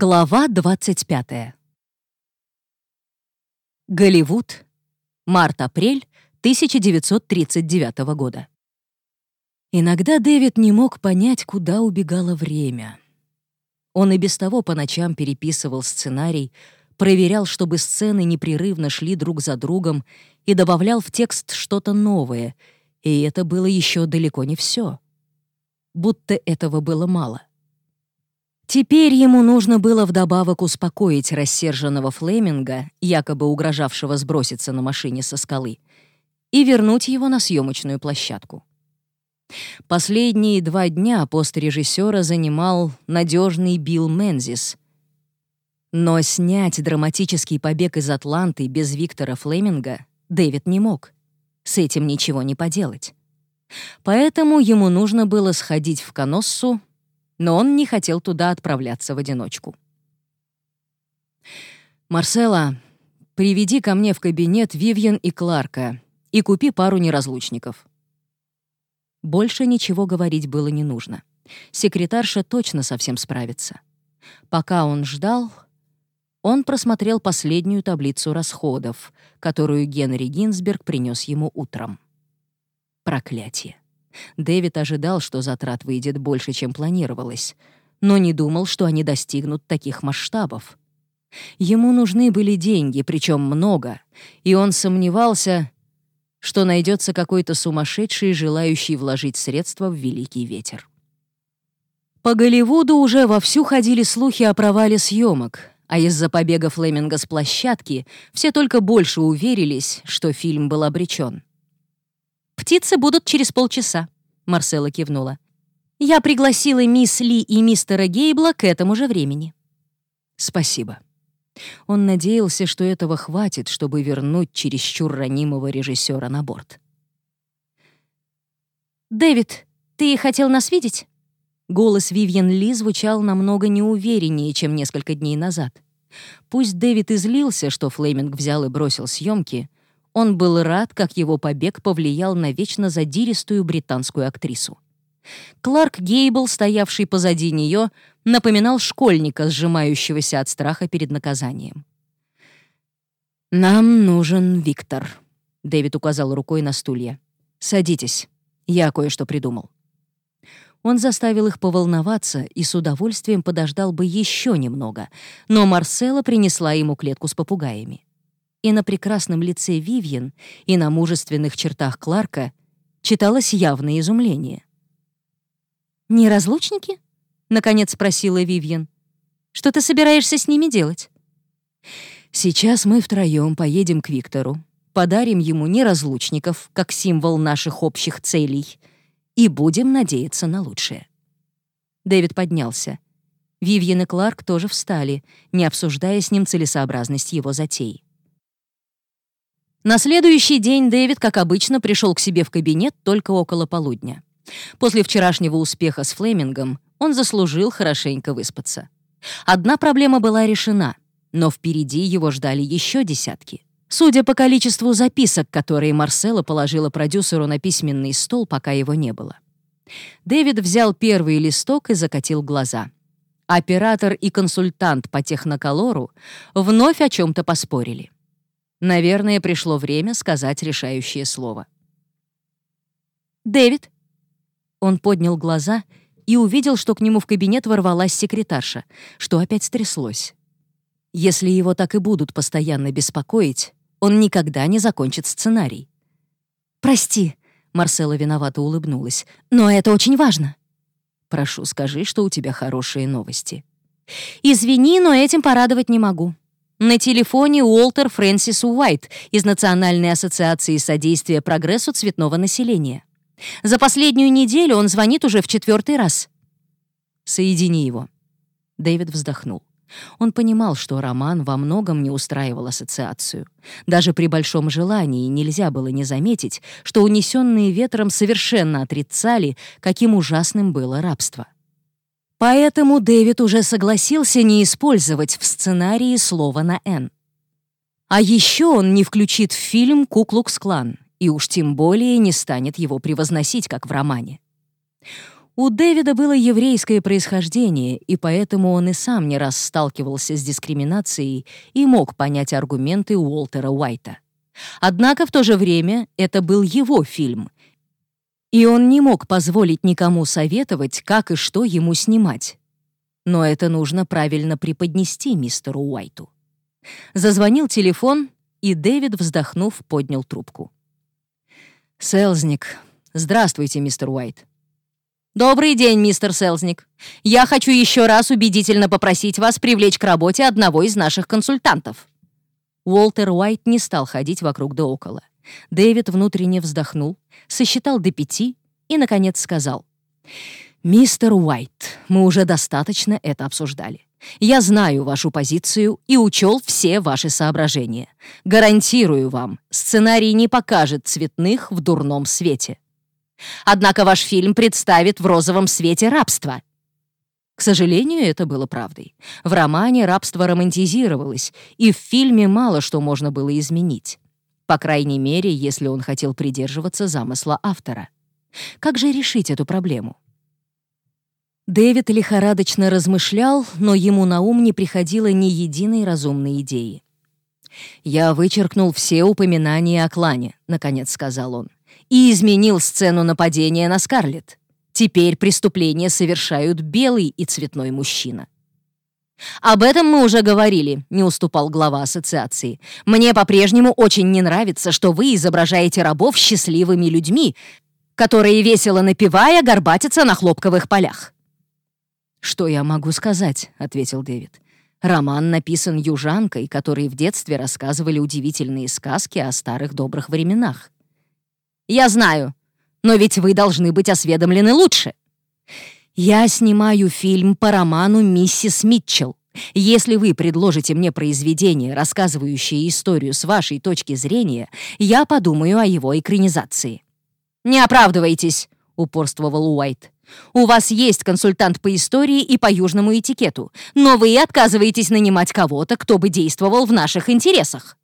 Глава 25. Голливуд. Март-апрель 1939 года. Иногда Дэвид не мог понять, куда убегало время. Он и без того по ночам переписывал сценарий, проверял, чтобы сцены непрерывно шли друг за другом и добавлял в текст что-то новое, и это было еще далеко не все. Будто этого было мало. Теперь ему нужно было вдобавок успокоить рассерженного Флеминга, якобы угрожавшего сброситься на машине со скалы, и вернуть его на съемочную площадку. Последние два дня пост режиссера занимал надежный Билл Мензис. Но снять драматический побег из Атланты без Виктора Флеминга Дэвид не мог. С этим ничего не поделать. Поэтому ему нужно было сходить в Коноссу но он не хотел туда отправляться в одиночку. «Марсела, приведи ко мне в кабинет Вивьен и Кларка и купи пару неразлучников». Больше ничего говорить было не нужно. Секретарша точно совсем справится. Пока он ждал, он просмотрел последнюю таблицу расходов, которую Генри Гинзберг принес ему утром. Проклятие. Дэвид ожидал, что затрат выйдет больше, чем планировалось, но не думал, что они достигнут таких масштабов. Ему нужны были деньги, причем много, и он сомневался, что найдется какой-то сумасшедший, желающий вложить средства в великий ветер. По Голливуду уже вовсю ходили слухи о провале съемок, а из-за побега Флеминга с площадки все только больше уверились, что фильм был обречен. «Птицы будут через полчаса», — Марсела кивнула. «Я пригласила мисс Ли и мистера Гейбла к этому же времени». «Спасибо». Он надеялся, что этого хватит, чтобы вернуть чересчур ранимого режиссера на борт. «Дэвид, ты хотел нас видеть?» Голос Вивьен Ли звучал намного неувереннее, чем несколько дней назад. Пусть Дэвид излился, что Флейминг взял и бросил съемки, он был рад, как его побег повлиял на вечно задиристую британскую актрису. Кларк Гейбл, стоявший позади нее, напоминал школьника, сжимающегося от страха перед наказанием. «Нам нужен Виктор», — Дэвид указал рукой на стулья. «Садитесь, я кое-что придумал». Он заставил их поволноваться и с удовольствием подождал бы еще немного, но Марсела принесла ему клетку с попугаями и на прекрасном лице Вивьен, и на мужественных чертах Кларка читалось явное изумление. «Неразлучники?» — наконец спросила Вивьен. «Что ты собираешься с ними делать?» «Сейчас мы втроем поедем к Виктору, подарим ему неразлучников, как символ наших общих целей, и будем надеяться на лучшее». Дэвид поднялся. Вивьен и Кларк тоже встали, не обсуждая с ним целесообразность его затеи. На следующий день Дэвид, как обычно, пришел к себе в кабинет только около полудня. После вчерашнего успеха с Флемингом он заслужил хорошенько выспаться. Одна проблема была решена, но впереди его ждали еще десятки. Судя по количеству записок, которые Марсела положила продюсеру на письменный стол, пока его не было. Дэвид взял первый листок и закатил глаза. Оператор и консультант по техноколору вновь о чем-то поспорили. Наверное, пришло время сказать решающее слово. «Дэвид?» Он поднял глаза и увидел, что к нему в кабинет ворвалась секретарша, что опять стряслось. Если его так и будут постоянно беспокоить, он никогда не закончит сценарий. «Прости», — Марсела виновато улыбнулась, «но это очень важно». «Прошу, скажи, что у тебя хорошие новости». «Извини, но этим порадовать не могу. На телефоне Уолтер Фрэнсис Уайт из Национальной ассоциации содействия прогрессу цветного населения. За последнюю неделю он звонит уже в четвертый раз. «Соедини его». Дэвид вздохнул. Он понимал, что Роман во многом не устраивал ассоциацию. Даже при большом желании нельзя было не заметить, что унесенные ветром совершенно отрицали, каким ужасным было рабство. Поэтому Дэвид уже согласился не использовать в сценарии слово на «Н». А еще он не включит в фильм «Куклукс-клан» и уж тем более не станет его превозносить, как в романе. У Дэвида было еврейское происхождение, и поэтому он и сам не раз сталкивался с дискриминацией и мог понять аргументы Уолтера Уайта. Однако в то же время это был его фильм, и он не мог позволить никому советовать, как и что ему снимать. Но это нужно правильно преподнести мистеру Уайту. Зазвонил телефон, и Дэвид, вздохнув, поднял трубку. «Селзник. Здравствуйте, мистер Уайт. «Добрый день, мистер Селзник. Я хочу еще раз убедительно попросить вас привлечь к работе одного из наших консультантов». Уолтер Уайт не стал ходить вокруг да около. Дэвид внутренне вздохнул, сосчитал до пяти и, наконец, сказал. «Мистер Уайт, мы уже достаточно это обсуждали. Я знаю вашу позицию и учел все ваши соображения. Гарантирую вам, сценарий не покажет цветных в дурном свете. Однако ваш фильм представит в розовом свете рабство. К сожалению, это было правдой. В романе рабство романтизировалось, и в фильме мало что можно было изменить. По крайней мере, если он хотел придерживаться замысла автора. Как же решить эту проблему? Дэвид лихорадочно размышлял, но ему на ум не приходило ни единой разумной идеи. «Я вычеркнул все упоминания о клане», — наконец сказал он и изменил сцену нападения на Скарлетт. Теперь преступления совершают белый и цветной мужчина. «Об этом мы уже говорили», — не уступал глава ассоциации. «Мне по-прежнему очень не нравится, что вы изображаете рабов счастливыми людьми, которые, весело напевая, горбатятся на хлопковых полях». «Что я могу сказать?» — ответил Дэвид. «Роман написан южанкой, которой в детстве рассказывали удивительные сказки о старых добрых временах. Я знаю. Но ведь вы должны быть осведомлены лучше. Я снимаю фильм по роману «Миссис Митчелл». Если вы предложите мне произведение, рассказывающее историю с вашей точки зрения, я подумаю о его экранизации». «Не оправдывайтесь», — упорствовал Уайт. «У вас есть консультант по истории и по южному этикету, но вы отказываетесь нанимать кого-то, кто бы действовал в наших интересах».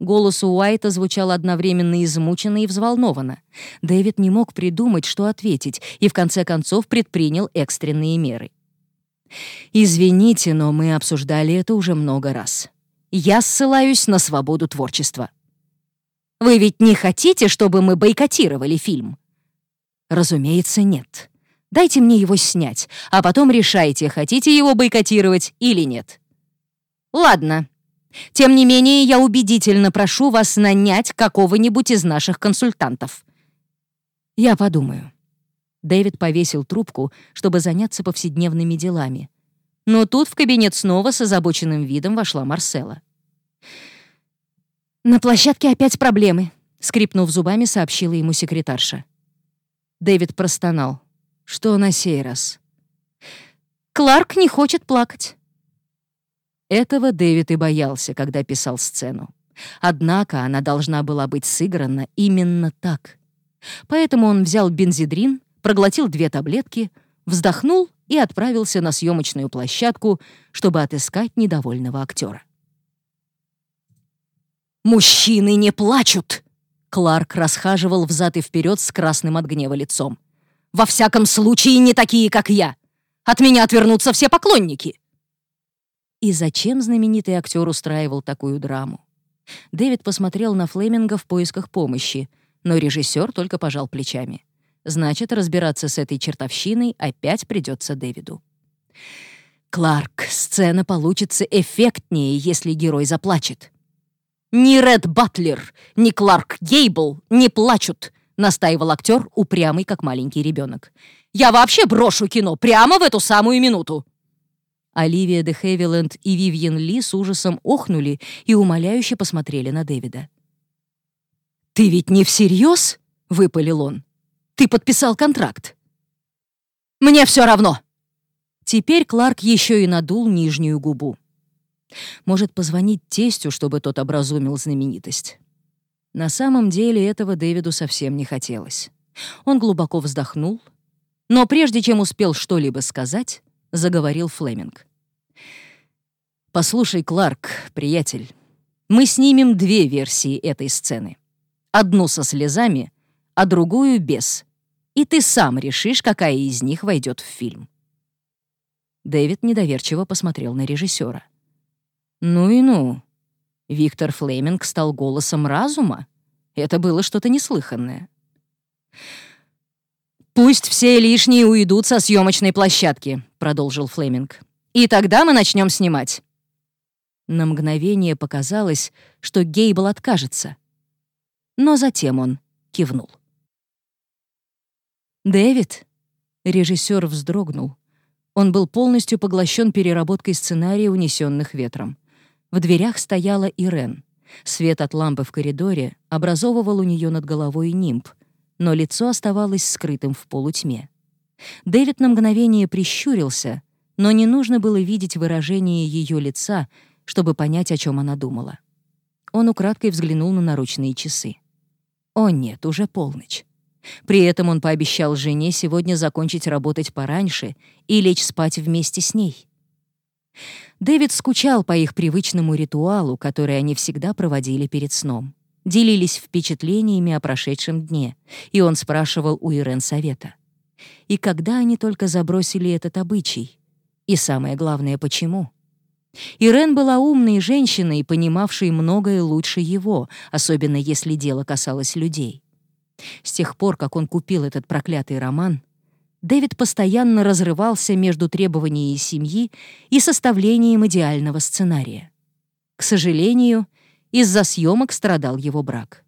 Голос Уайта звучал одновременно измученно и взволнованно. Дэвид не мог придумать, что ответить, и в конце концов предпринял экстренные меры. «Извините, но мы обсуждали это уже много раз. Я ссылаюсь на свободу творчества». «Вы ведь не хотите, чтобы мы бойкотировали фильм?» «Разумеется, нет. Дайте мне его снять, а потом решайте, хотите его бойкотировать или нет». «Ладно», тем не менее, я убедительно прошу вас нанять какого-нибудь из наших консультантов». «Я подумаю». Дэвид повесил трубку, чтобы заняться повседневными делами. Но тут в кабинет снова с озабоченным видом вошла Марсела. «На площадке опять проблемы», — скрипнув зубами, сообщила ему секретарша. Дэвид простонал. «Что на сей раз?» «Кларк не хочет плакать». Этого Дэвид и боялся, когда писал сцену. Однако она должна была быть сыграна именно так. Поэтому он взял бензидрин, проглотил две таблетки, вздохнул и отправился на съемочную площадку, чтобы отыскать недовольного актера. «Мужчины не плачут!» Кларк расхаживал взад и вперед с красным от гнева лицом. «Во всяком случае, не такие, как я! От меня отвернутся все поклонники!» И зачем знаменитый актер устраивал такую драму? Дэвид посмотрел на Флеминга в поисках помощи, но режиссер только пожал плечами. Значит, разбираться с этой чертовщиной опять придется Дэвиду. «Кларк, сцена получится эффектнее, если герой заплачет». «Ни Ред Батлер, ни Кларк Гейбл не плачут», — настаивал актер, упрямый, как маленький ребенок. «Я вообще брошу кино прямо в эту самую минуту». Оливия де Хевиленд и Вивьен Ли с ужасом охнули и умоляюще посмотрели на Дэвида. «Ты ведь не всерьез?» — выпалил он. «Ты подписал контракт». «Мне все равно!» Теперь Кларк еще и надул нижнюю губу. Может, позвонить тестю, чтобы тот образумил знаменитость. На самом деле этого Дэвиду совсем не хотелось. Он глубоко вздохнул, но прежде чем успел что-либо сказать, заговорил Флеминг. «Послушай, Кларк, приятель, мы снимем две версии этой сцены. Одну со слезами, а другую без. и ты сам решишь, какая из них войдет в фильм». Дэвид недоверчиво посмотрел на режиссера. «Ну и ну. Виктор Флеминг стал голосом разума? Это было что-то неслыханное». «Пусть все лишние уйдут со съемочной площадки», — продолжил Флеминг. «И тогда мы начнем снимать». На мгновение показалось, что Гейбл откажется. Но затем он кивнул. «Дэвид?» — режиссер вздрогнул. Он был полностью поглощен переработкой сценария, унесенных ветром. В дверях стояла Ирен. Свет от лампы в коридоре образовывал у нее над головой нимб, но лицо оставалось скрытым в полутьме. Дэвид на мгновение прищурился, но не нужно было видеть выражение ее лица, чтобы понять, о чем она думала. Он украдкой взглянул на наручные часы. О нет, уже полночь. При этом он пообещал жене сегодня закончить работать пораньше и лечь спать вместе с ней. Дэвид скучал по их привычному ритуалу, который они всегда проводили перед сном. Делились впечатлениями о прошедшем дне, и он спрашивал у Ирен совета. И когда они только забросили этот обычай? И самое главное, почему? Ирен была умной женщиной, понимавшей многое лучше его, особенно если дело касалось людей. С тех пор, как он купил этот проклятый роман, Дэвид постоянно разрывался между требованиями семьи и составлением идеального сценария. К сожалению, из-за съемок страдал его брак.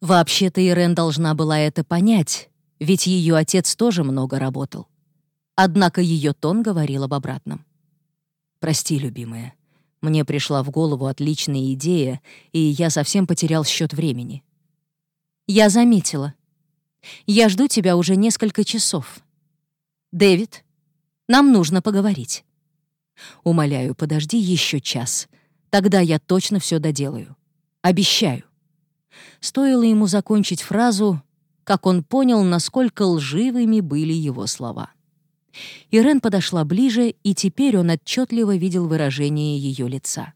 Вообще-то Ирен должна была это понять, ведь ее отец тоже много работал. Однако ее тон говорил об обратном. «Прости, любимая, мне пришла в голову отличная идея, и я совсем потерял счет времени. Я заметила. Я жду тебя уже несколько часов. Дэвид, нам нужно поговорить. Умоляю, подожди еще час. Тогда я точно все доделаю. Обещаю. Стоило ему закончить фразу, как он понял, насколько лживыми были его слова. Ирен подошла ближе, и теперь он отчетливо видел выражение ее лица.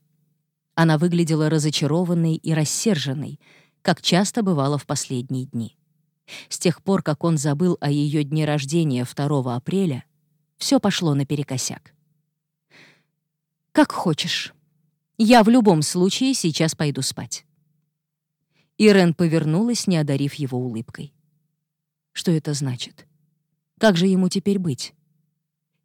Она выглядела разочарованной и рассерженной, как часто бывало в последние дни. С тех пор, как он забыл о ее дне рождения 2 апреля, все пошло наперекосяк. «Как хочешь. Я в любом случае сейчас пойду спать». Ирен повернулась, не одарив его улыбкой. Что это значит? Как же ему теперь быть?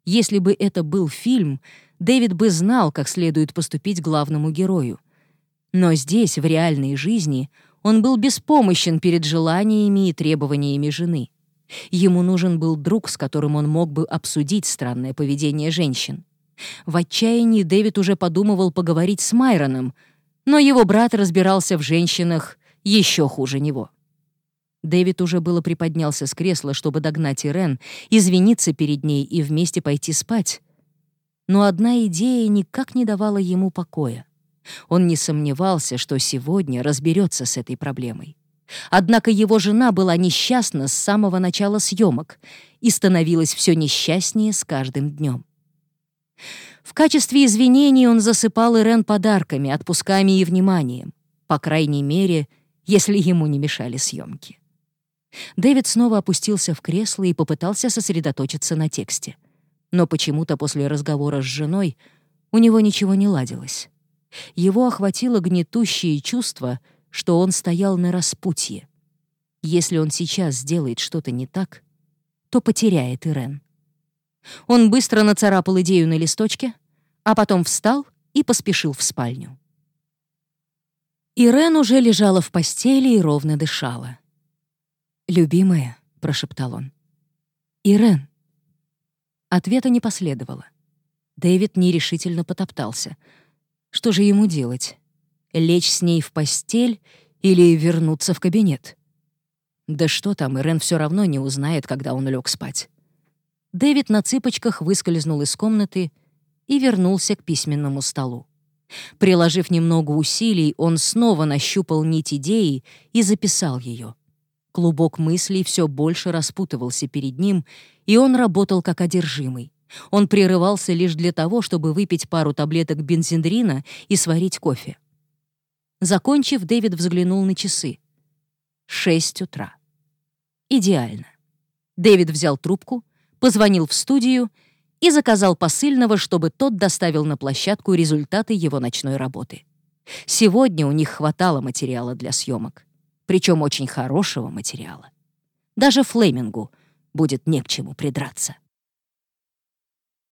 Если бы это был фильм, Дэвид бы знал, как следует поступить главному герою. Но здесь, в реальной жизни, он был беспомощен перед желаниями и требованиями жены. Ему нужен был друг, с которым он мог бы обсудить странное поведение женщин. В отчаянии Дэвид уже подумывал поговорить с Майроном, но его брат разбирался в женщинах еще хуже него. Дэвид уже было приподнялся с кресла, чтобы догнать Ирен, извиниться перед ней и вместе пойти спать. Но одна идея никак не давала ему покоя. Он не сомневался, что сегодня разберется с этой проблемой. Однако его жена была несчастна с самого начала съемок и становилась все несчастнее с каждым днем. В качестве извинений он засыпал Ирен подарками, отпусками и вниманием, по крайней мере, если ему не мешали съемки. Дэвид снова опустился в кресло и попытался сосредоточиться на тексте. Но почему-то после разговора с женой у него ничего не ладилось. Его охватило гнетущее чувство, что он стоял на распутье. Если он сейчас сделает что-то не так, то потеряет Ирен. Он быстро нацарапал идею на листочке, а потом встал и поспешил в спальню. Ирен уже лежала в постели и ровно дышала. «Любимая», — прошептал он. «Ирен». Ответа не последовало. Дэвид нерешительно потоптался — что же ему делать? Лечь с ней в постель или вернуться в кабинет? Да что там, Ирен все равно не узнает, когда он лег спать. Дэвид на цыпочках выскользнул из комнаты и вернулся к письменному столу. Приложив немного усилий, он снова нащупал нить идеи и записал ее. Клубок мыслей все больше распутывался перед ним, и он работал как одержимый. Он прерывался лишь для того, чтобы выпить пару таблеток бензиндрина и сварить кофе. Закончив, Дэвид взглянул на часы. Шесть утра. Идеально. Дэвид взял трубку, позвонил в студию и заказал посыльного, чтобы тот доставил на площадку результаты его ночной работы. Сегодня у них хватало материала для съемок причем очень хорошего материала. Даже Флемингу будет не к чему придраться.